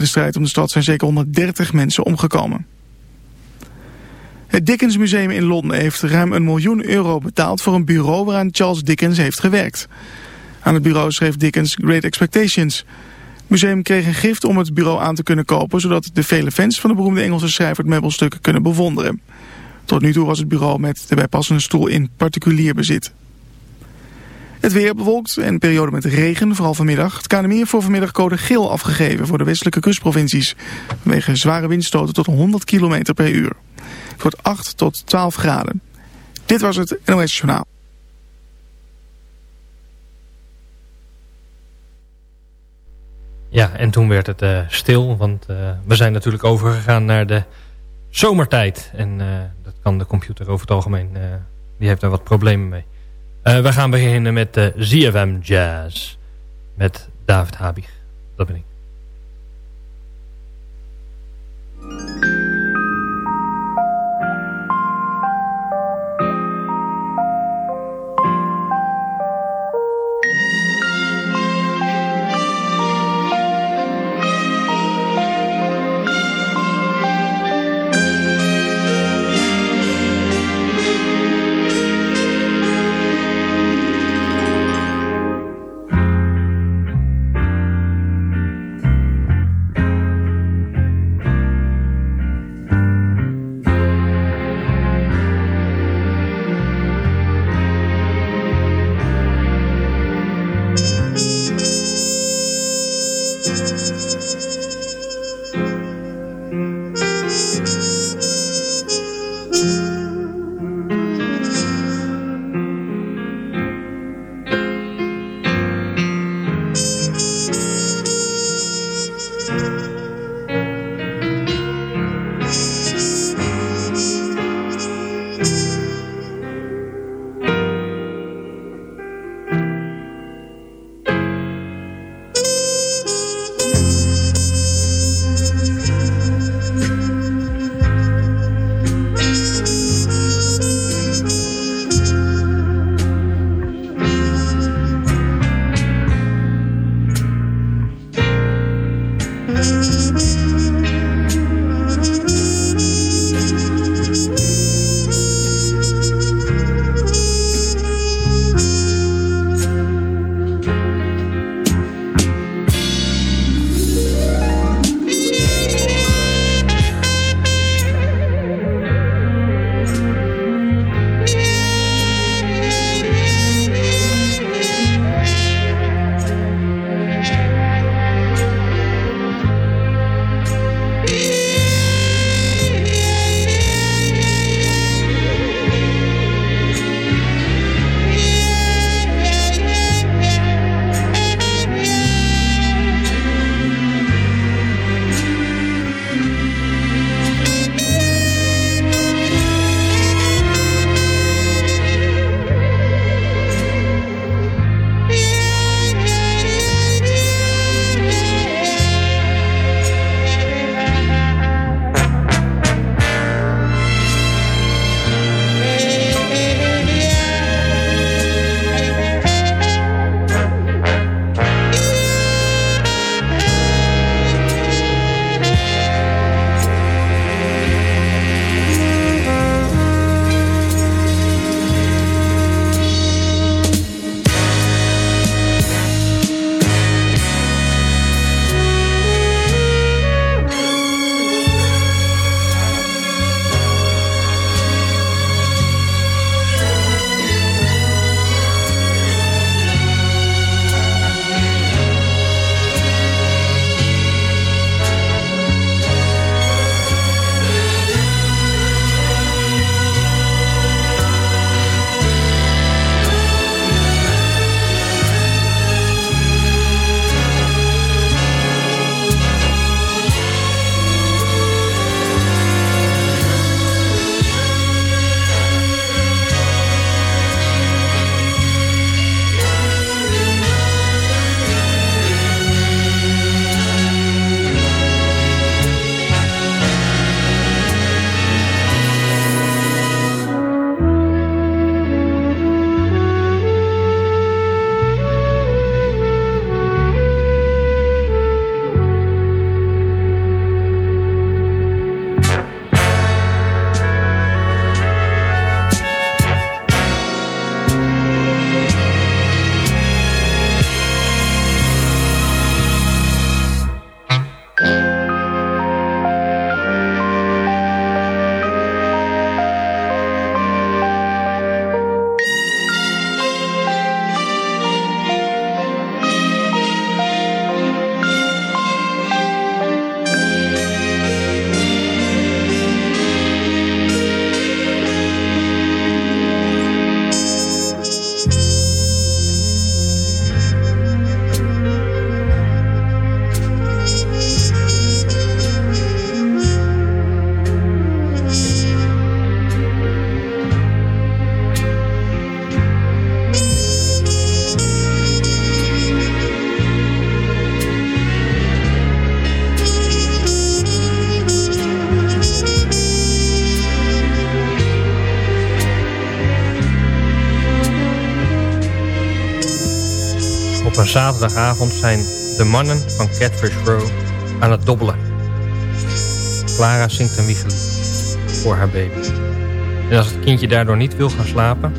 De strijd om de stad zijn zeker 130 mensen omgekomen. Het Dickens Museum in Londen heeft ruim een miljoen euro betaald voor een bureau waaraan Charles Dickens heeft gewerkt. Aan het bureau schreef Dickens Great Expectations. Het museum kreeg een gift om het bureau aan te kunnen kopen, zodat de vele fans van de beroemde Engelse schrijver het meubelstuk kunnen bewonderen. Tot nu toe was het bureau met de bijpassende stoel in particulier bezit. Het weer bewolkt en een periode met regen, vooral vanmiddag. Het KNMI heeft voor vanmiddag code geel afgegeven voor de westelijke kustprovincies. Vanwege zware windstoten tot 100 km per uur. Het wordt 8 tot 12 graden. Dit was het NOS Journaal. Ja, en toen werd het uh, stil, want uh, we zijn natuurlijk overgegaan naar de zomertijd. En uh, dat kan de computer over het algemeen, die heeft daar wat problemen mee. We gaan beginnen met de ZFM Jazz met David Habig. Dat ben ik. Zaterdagavond zijn de mannen van Catfish Row aan het dobbelen. Clara zingt een wiegelied voor haar baby. En als het kindje daardoor niet wil gaan slapen,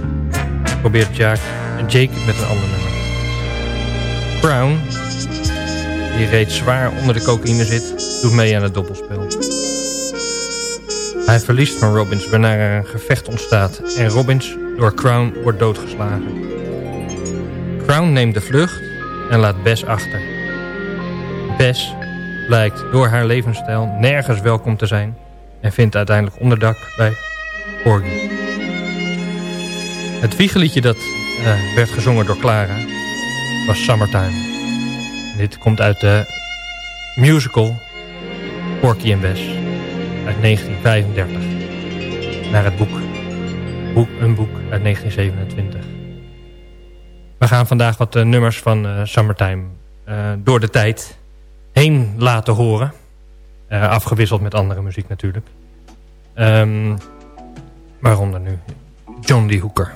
probeert Jack, Jake met een ander nummer. Crown, die reeds zwaar onder de cocaïne zit, doet mee aan het dobbelspel. Hij verliest van Robbins wanneer er een gevecht ontstaat en Robbins door Crown wordt doodgeslagen. Crown neemt de vlucht en laat Bess achter. Bess blijkt door haar levensstijl nergens welkom te zijn... en vindt uiteindelijk onderdak bij Porgy. Het wiegeliedje dat uh, werd gezongen door Clara was Summertime. dit komt uit de musical Porky en Bess uit 1935. Naar het boek, boek een boek uit 1927. Gaan vandaag wat uh, nummers van uh, Summertime uh, door de tijd heen laten horen. afgewisseld met andere muziek natuurlijk. Um, waaronder nu John Lee Hooker.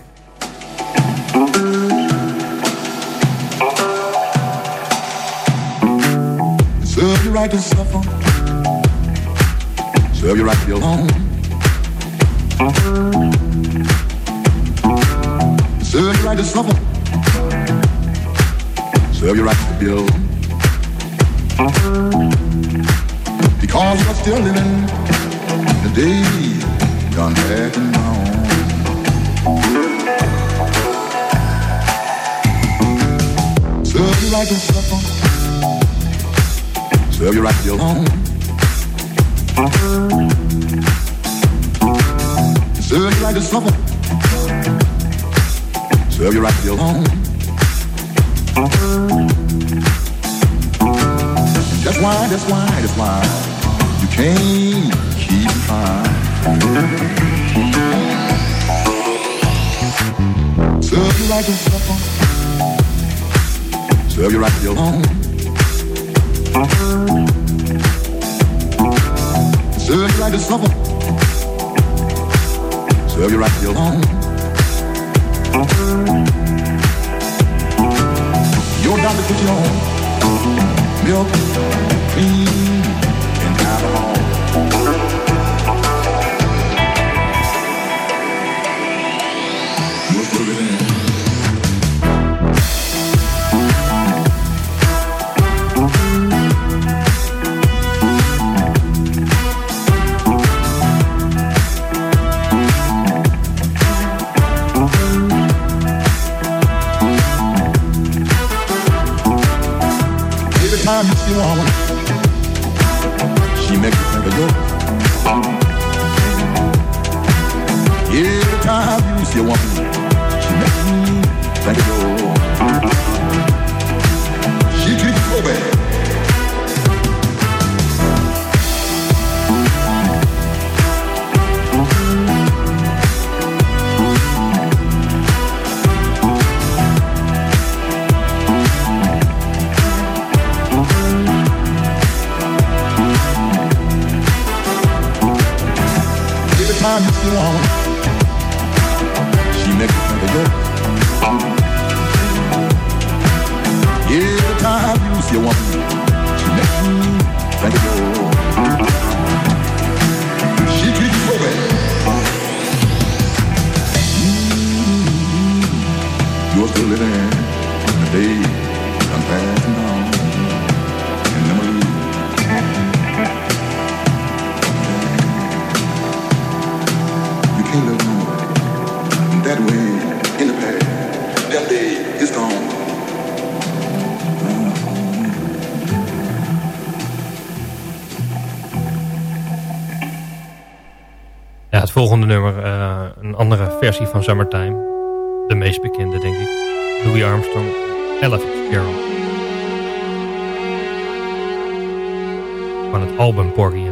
Right to suffer. Right to. Serve you right to build. Because you're still living the day gone back and gone. Serve you right to suffer. Serve you right to your home. Serve you right to suffer. Serve you right to your home. That's why, that's why, that's why you can't keep trying. Serve you right to suffer. Serve you right your home. Serve you right to suffer. Serve you right your home. Your doctor put you on milk, cream, you see versie van Summertime. De meest bekende, denk ik. Louis Armstrong, Ella Fitzgerald. Van het album Porgy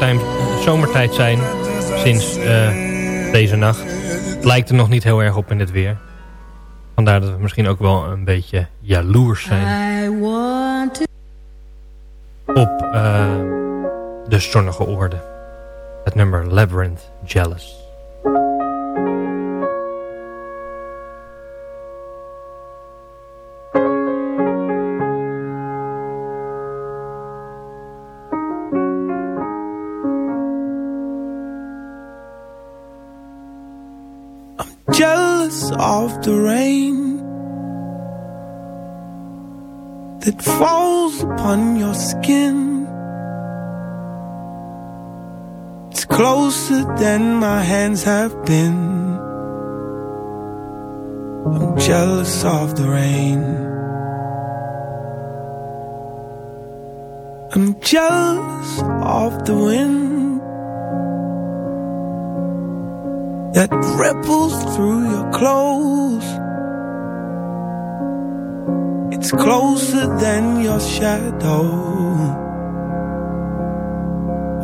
Bess. zomertijd zijn sinds uh, deze nacht. Het lijkt er nog niet heel erg op in het weer. Vandaar dat we misschien ook wel een beetje jaloers zijn. Op uh, de zonnige oorde. Het nummer Labyrinth jealous falls upon your skin. It's closer than my hands have been. I'm jealous of the rain. I'm jealous of the wind that ripples through your clothes. Closer than your shadow.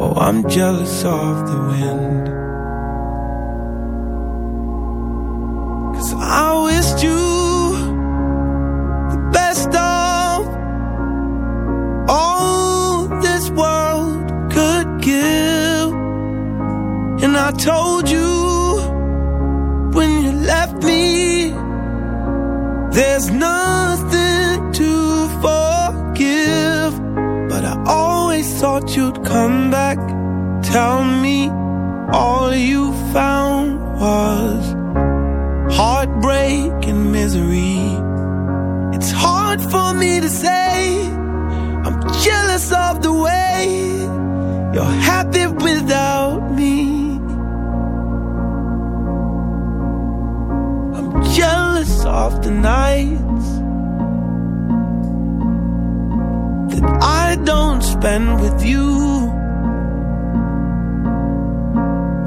Oh, I'm jealous of the wind. Cause I wished you the best of all this world could give. And I told you when you left me, There's nothing thought you'd come back. Tell me all you found was heartbreak and misery. It's hard for me to say, I'm jealous of the way you're happy without me. I'm jealous of the nights Don't spend with you.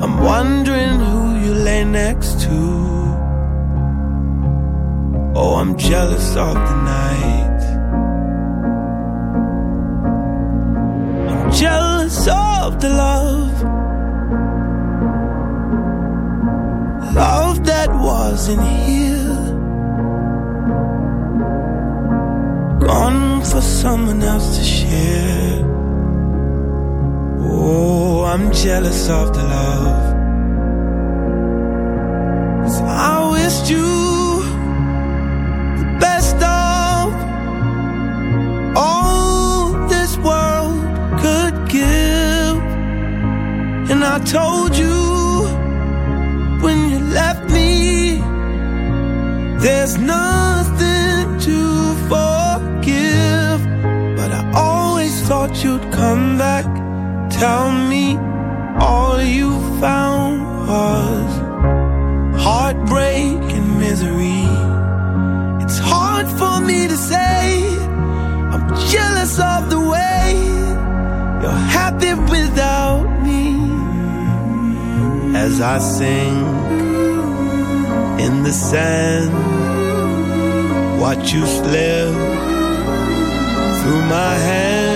I'm wondering who you lay next to. Oh, I'm jealous of the night. I'm jealous of the love. Love that wasn't here. Gone for someone else to share. Oh, I'm jealous of the love. Cause I wished you the best of all this world could give. And I told you when you left me, There's nothing thought you'd come back. Tell me all you found was heartbreak and misery. It's hard for me to say, I'm jealous of the way you're happy without me. As I sing in the sand. Watch you slip through my hands.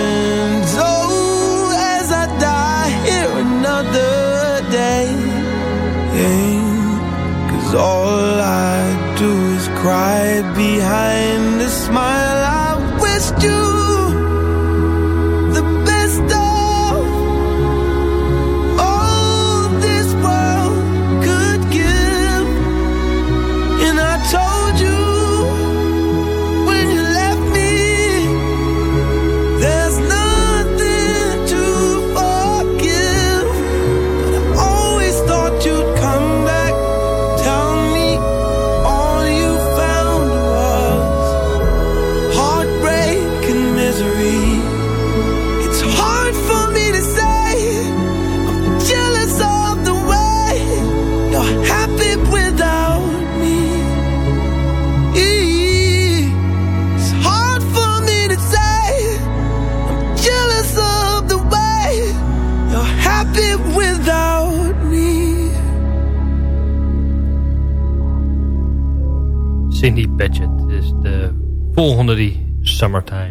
All I do is cry behind a smile. Volgende die Summertime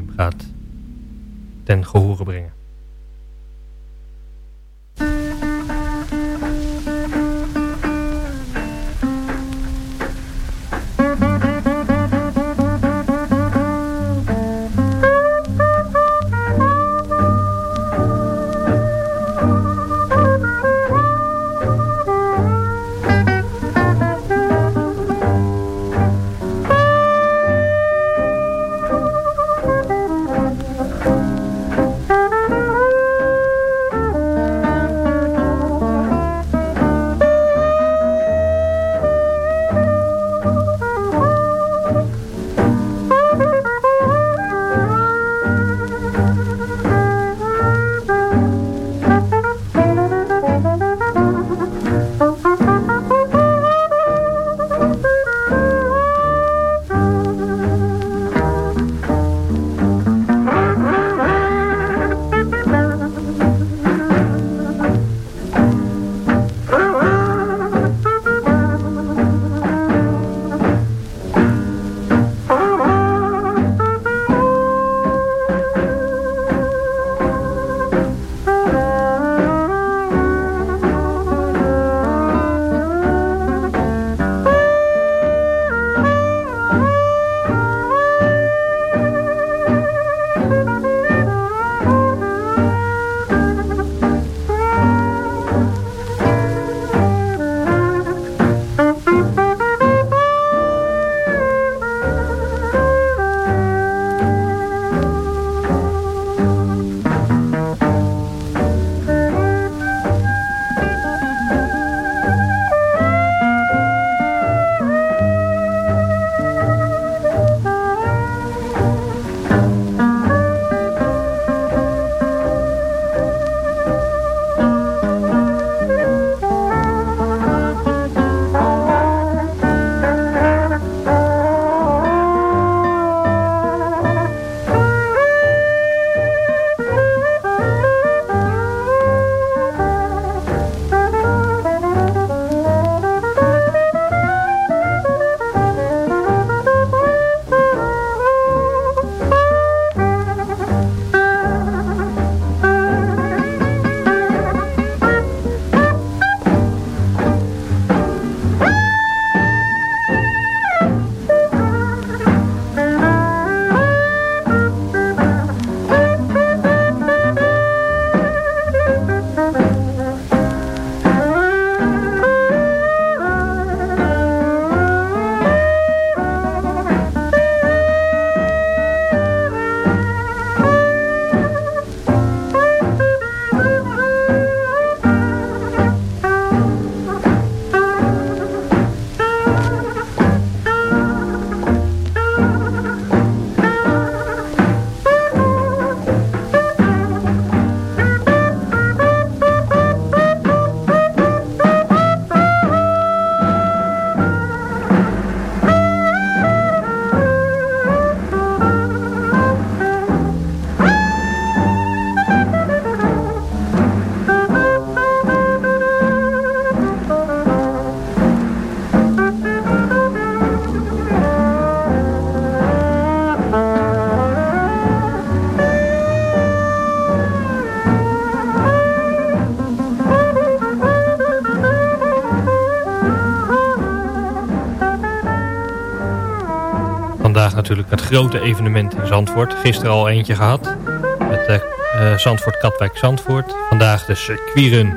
natuurlijk het grote evenement in Zandvoort. Gisteren al eentje gehad. Met uh, Zandvoort Katwijk Zandvoort. Vandaag de circuitrun.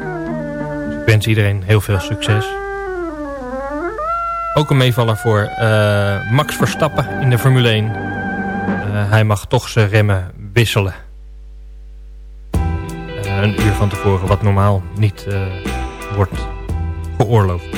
Dus ik wens iedereen heel veel succes. Ook een meevaller voor uh, Max Verstappen in de Formule 1. hij mag toch zijn remmen wisselen. een uur van tevoren, wat normaal niet wordt geoorloofd.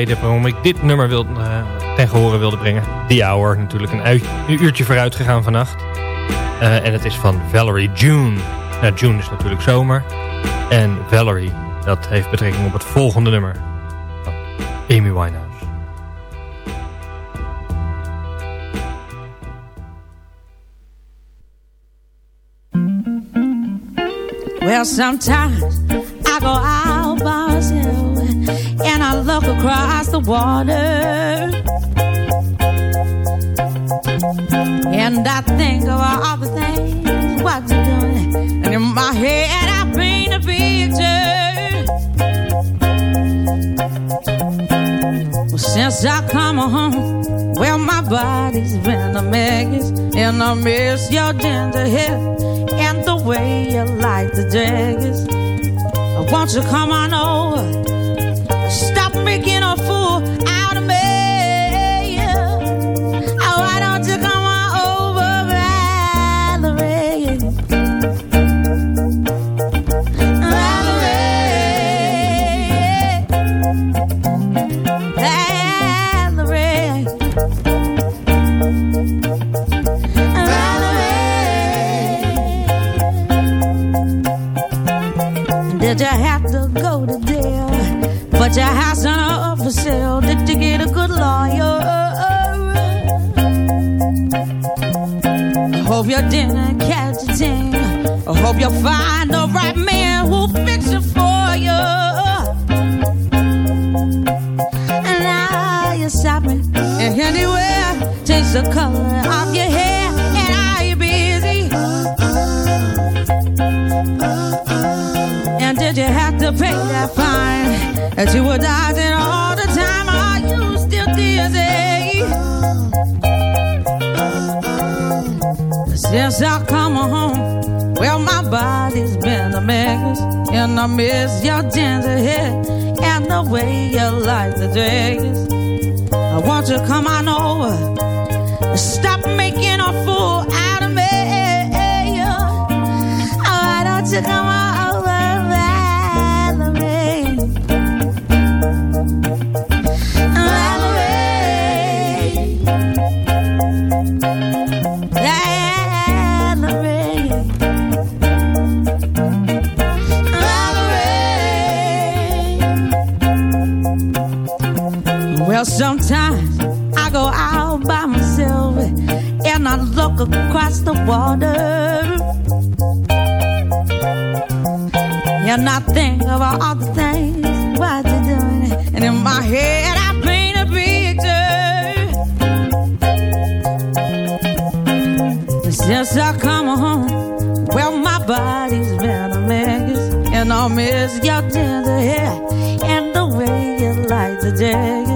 Redenen waarom ik dit nummer wil, uh, ten gehore wilde brengen. The Hour, natuurlijk een, uurtje vooruit gegaan vannacht. Uh, en het is van Valerie June. Nou, June is natuurlijk zomer. En Valerie, dat heeft betrekking op het volgende nummer. Amy Winehouse. Well, sometimes I go out and I look across the water. And I think of all the things what you're doing. And in my head I paint a picture. Well, since I come home, well, my body's been a mess. And I miss your ginger hair and the way you like the daggers. Won't you come on over? I dinner, catch a thing. I hope you'll find the right man who'll fix it for you. And now you're shopping anywhere. Change the color of your hair. And are you busy? And did you have to pay that fine? That you were dodging all the time. Are you still dizzy? Since I come home, well, my body's been a mess. And I miss your ginger hair and the way you like the dress. I want you to come on over. Stop making a fool out of me. Oh, why don't you come on Well, sometimes I go out by myself and I look across the water. And I think about all the things what you're doing. And in my head, I paint a picture. Since I come home, well, my body's been a mess. And I miss your tender hair and the way you like the daggers.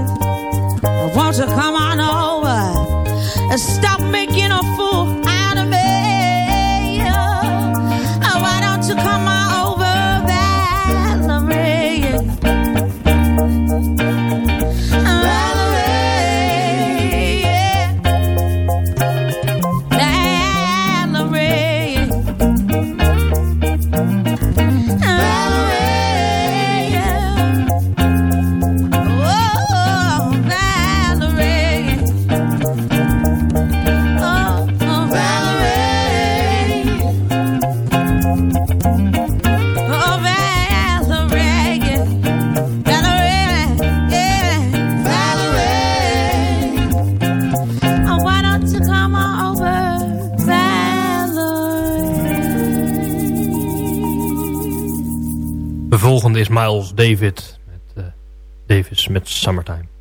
Won't come on over Miles David met, eh, Davis met Summertime.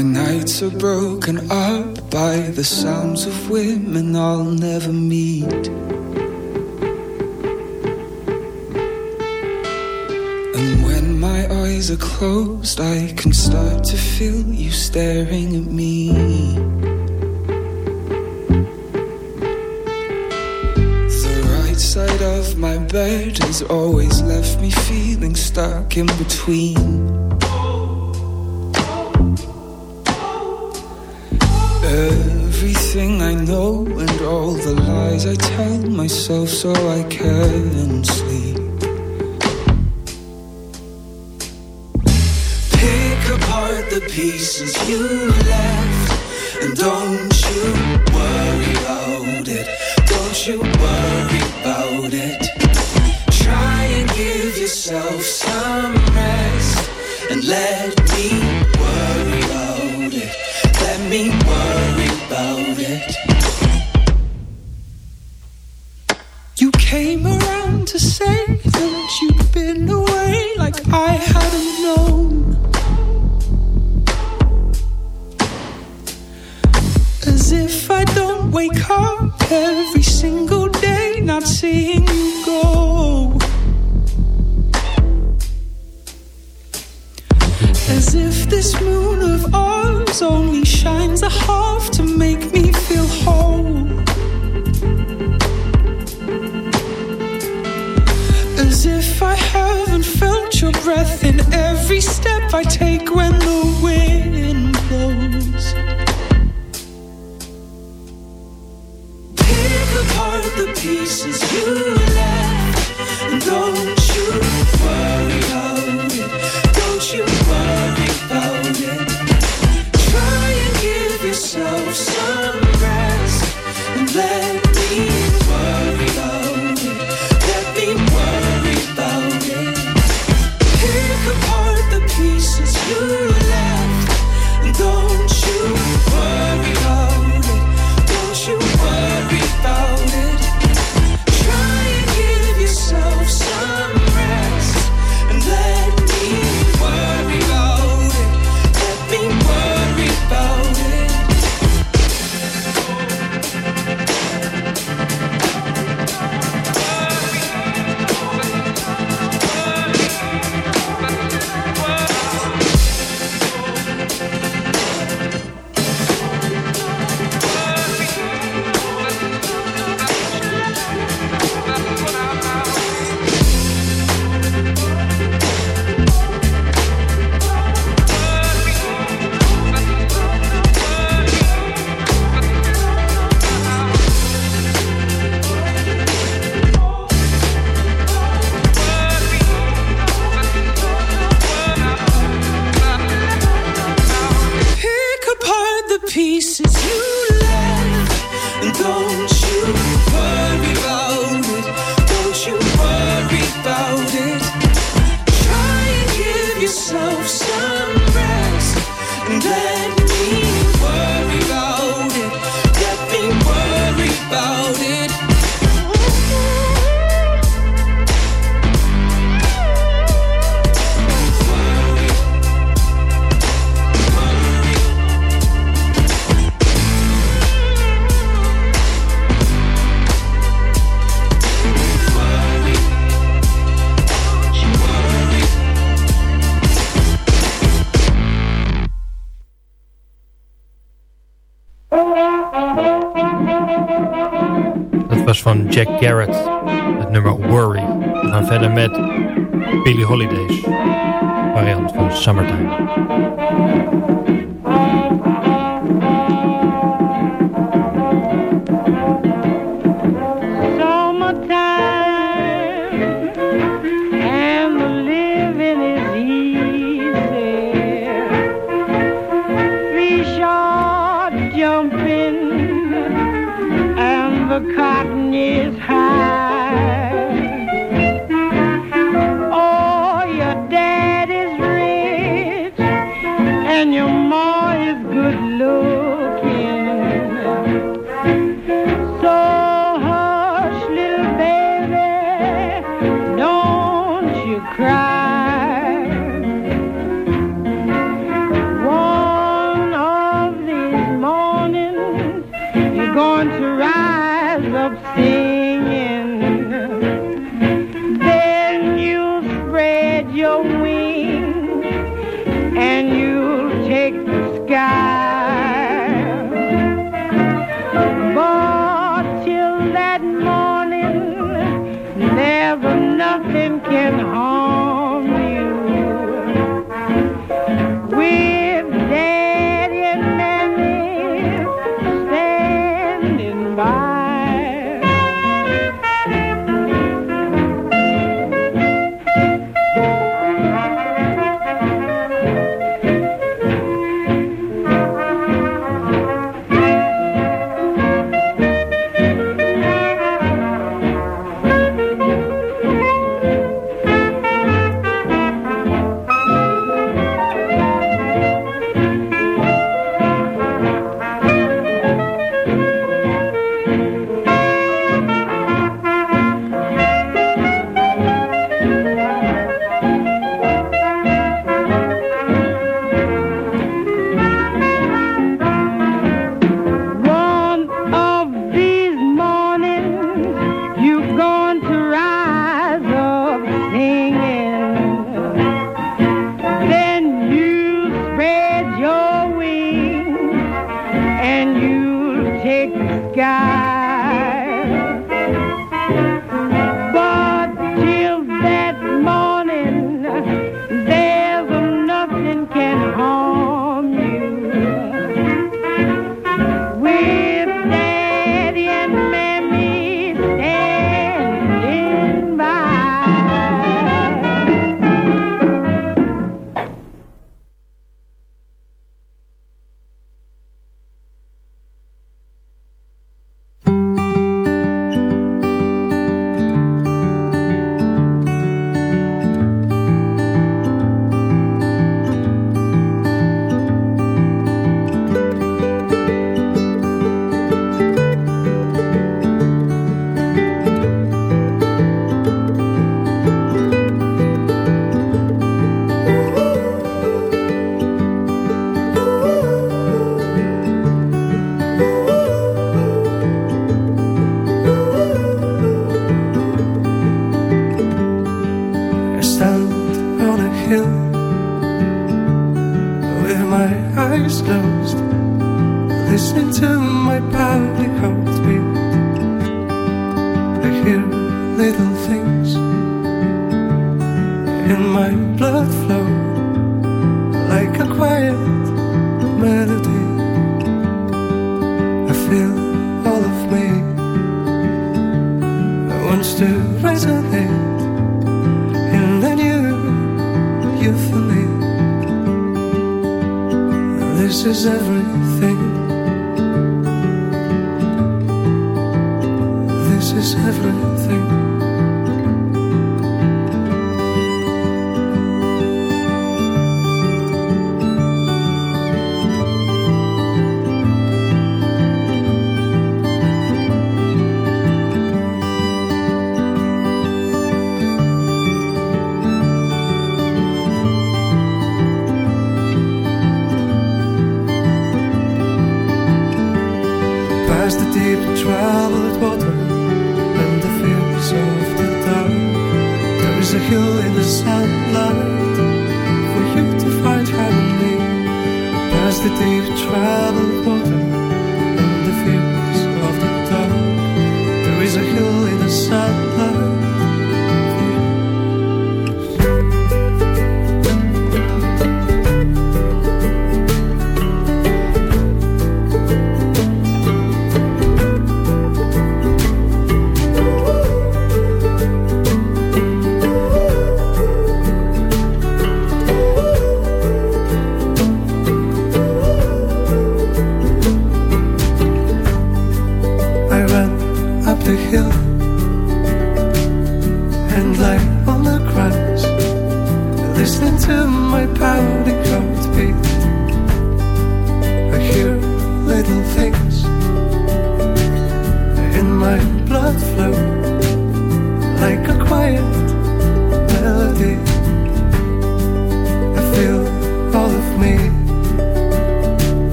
Nights are broken up by the sounds of women I'll never meet. And when my eyes are closed, I can start to feel you staring at me. The right side of my bed has always left me feeling stuck in between. Everything I know and all the lies I tell myself so I can sleep. Pick apart the pieces you left and don't you worry about it. Don't you worry about it. Try and give yourself some rest and let me worry about it. Let me came around to say that you'd been away like I hadn't known. As if I don't wake up every single day not seeing you go. As if this moon of ours only shines a half to make me feel whole. Breath in every step I take when the wind blows. Pick apart the pieces you van Jack Garrett. Het nummer Worry. We gaan verder met Billie Holidays. Variant van. Summertime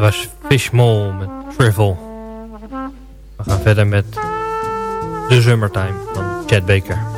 was Fishmall met Trivel. We gaan verder met The Summertime van Chad Baker.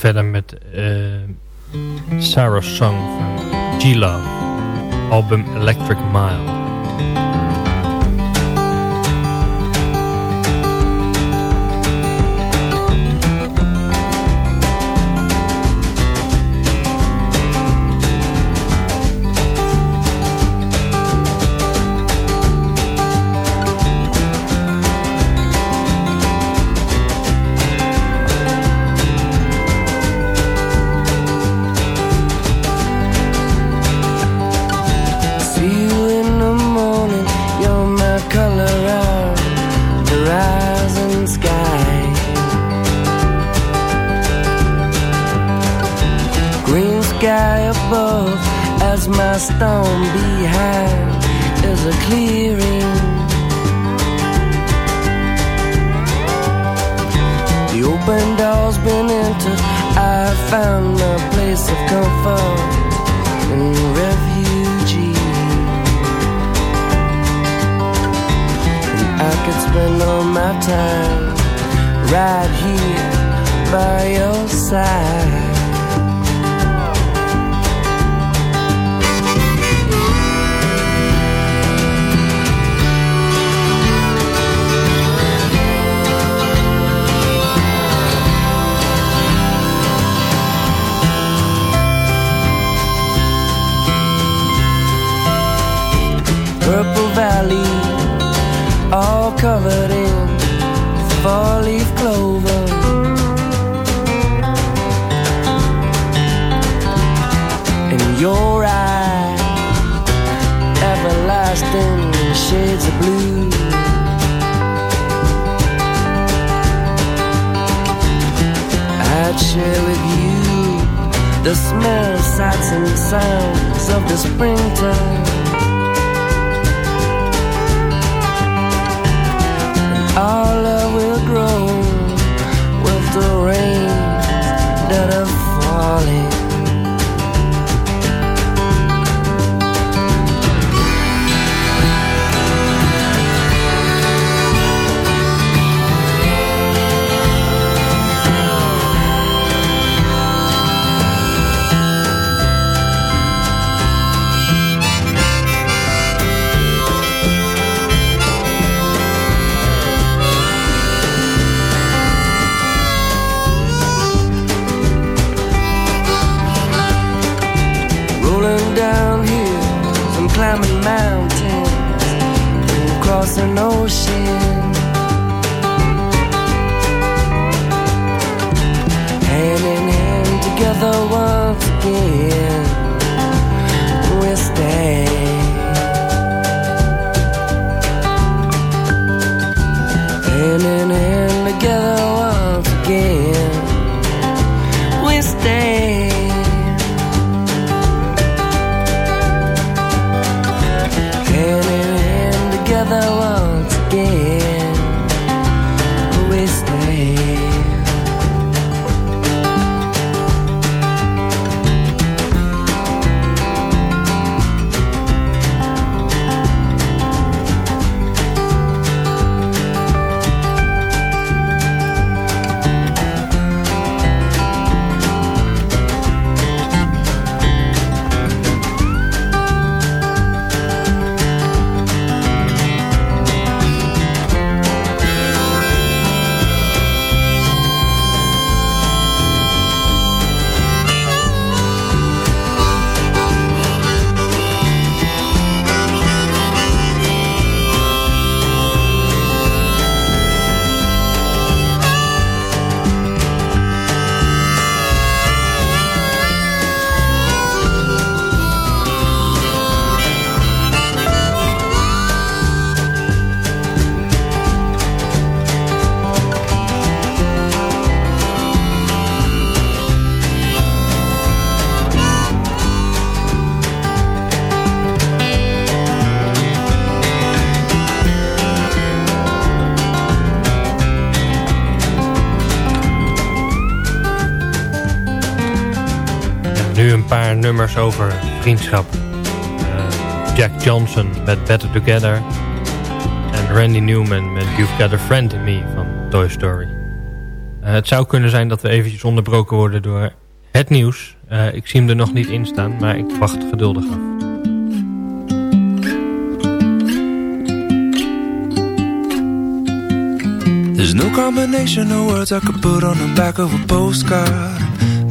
Verder met eh, Sarah's Song van G-Love. Album Electric Mile. I found a place of comfort and refugee. I could spend all my time right here by your side. Purple Valley all covered in four leaf clover. And your eyes, everlasting shades of blue. I'd share with you the smell, sights, and sounds of the springtime. Our love will grow with the rain that are falling. And crossing oceans. Nu een paar nummers over vriendschap. Eh, Jack Johnson met Better Together. En Randy Newman met You've Got a Friend in Me van Toy Story. Eh, het zou kunnen zijn dat we eventjes onderbroken worden door het nieuws. Uh, ik zie hem er nog niet in staan, maar ik wacht geduldig af. There's no combination of words I could put on the back of a postcard.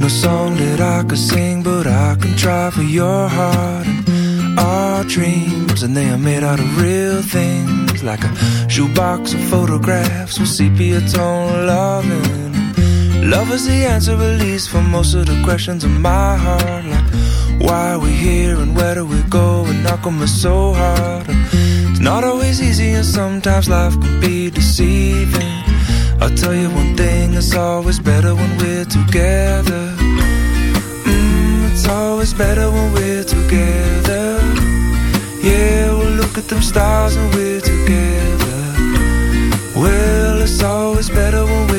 No song that I could sing, but I can try for your heart. And our dreams, and they are made out of real things, like a shoebox of photographs with sepia tone loving. Love is the answer, at least, for most of the questions in my heart. Like, why are we here and where do we go? And knock on me so hard. It's not always easy, and sometimes life can be deceiving. I'll tell you one thing, it's always better when we're together. Always better when we're together. Yeah, we'll look at them stars and we're together. Well, it's always better when we're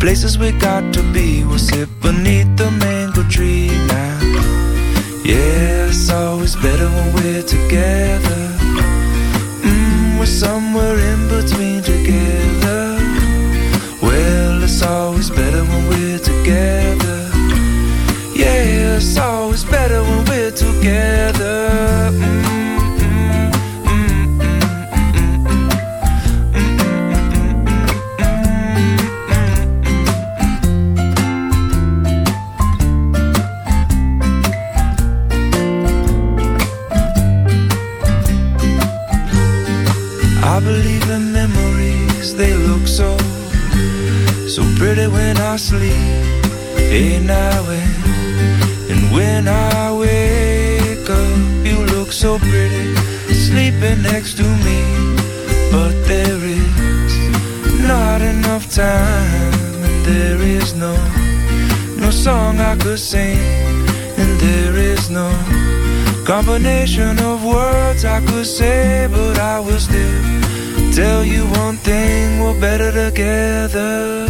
places we got to be. We'll sit beneath the mango tree now. Yeah, it's always better when we're together. Mmm, we're somewhere Hey, now and, and when I wake up, you look so pretty, sleeping next to me. But there is not enough time, and there is no, no song I could sing, and there is no combination of words I could say, but I will still tell you one thing: we're better together.